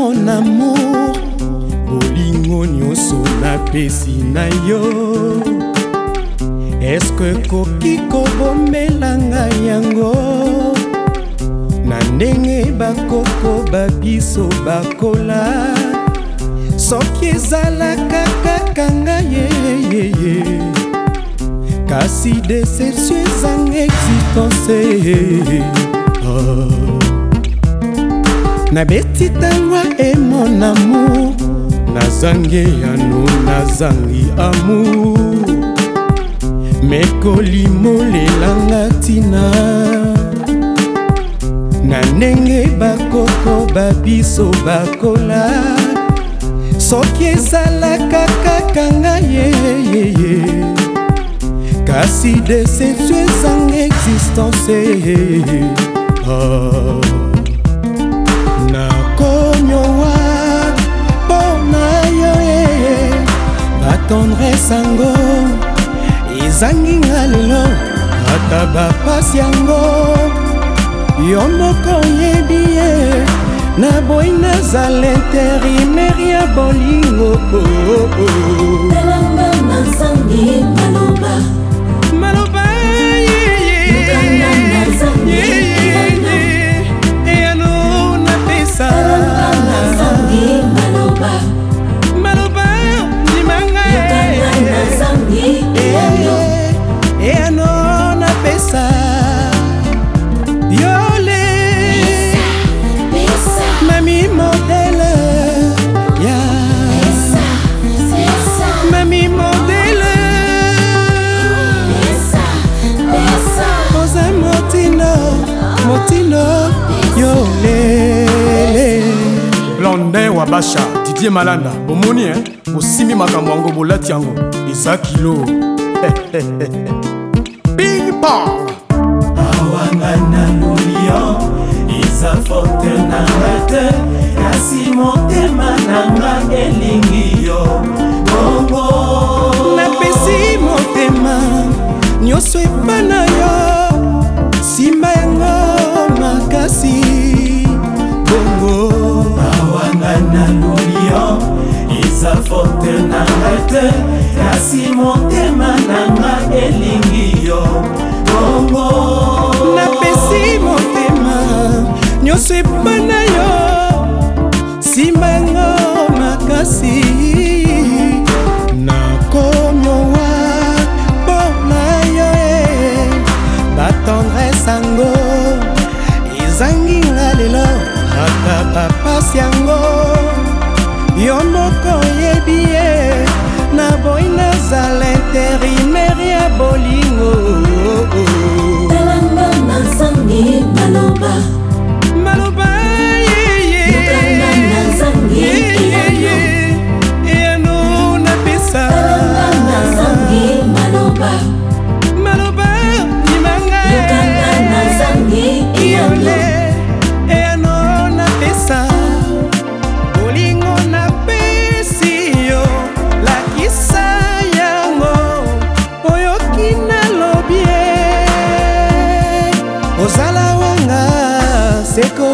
mon amour bolingo nyonso napesi na yo eske koki kobomelanga yango na ndenge bakoko babiso bakola soki ezalaka kaka ngai yeyeye kasi deception ezanga existence oh. nabeti ntango emon amour nazangi yano nazangi amour mekolimolelanga ntina na ndenge bakoko babiso bakola soki ezalaka kaka ngai yeyeye kasi deception ezanga existence ah. osangi nga lelo ata bapasi yango yo moko oyebi ye naboyi nazala interimaire ya bolingo oh, oh, oh. besa yole mami modele ya mami modele oza motino motino yolele blondin wa basha didie malanda bomoni e eh? bosimbi makambo yango bolati yango eza kilo Big Paul awanga na lulion eza forte nanga te kasi motema nanga elingi yo bongo napesi motema nyonso epa na yo nsima yango makasi bongo awanga na lulion eza forte nanga te kasi motema nanga elingi yo bongo napesi motema nyonso epa na yo simbango makasi nakomiowa mpo na yo e batendrese ango seco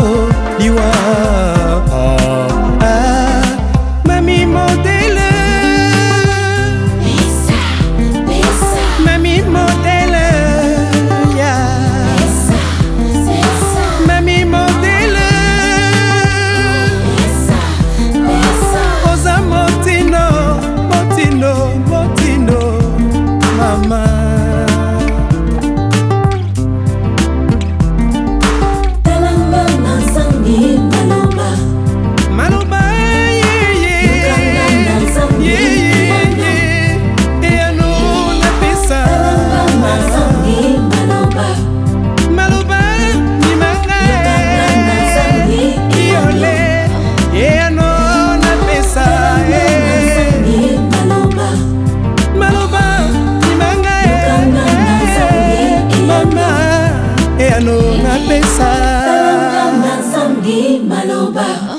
ngano napesa maloba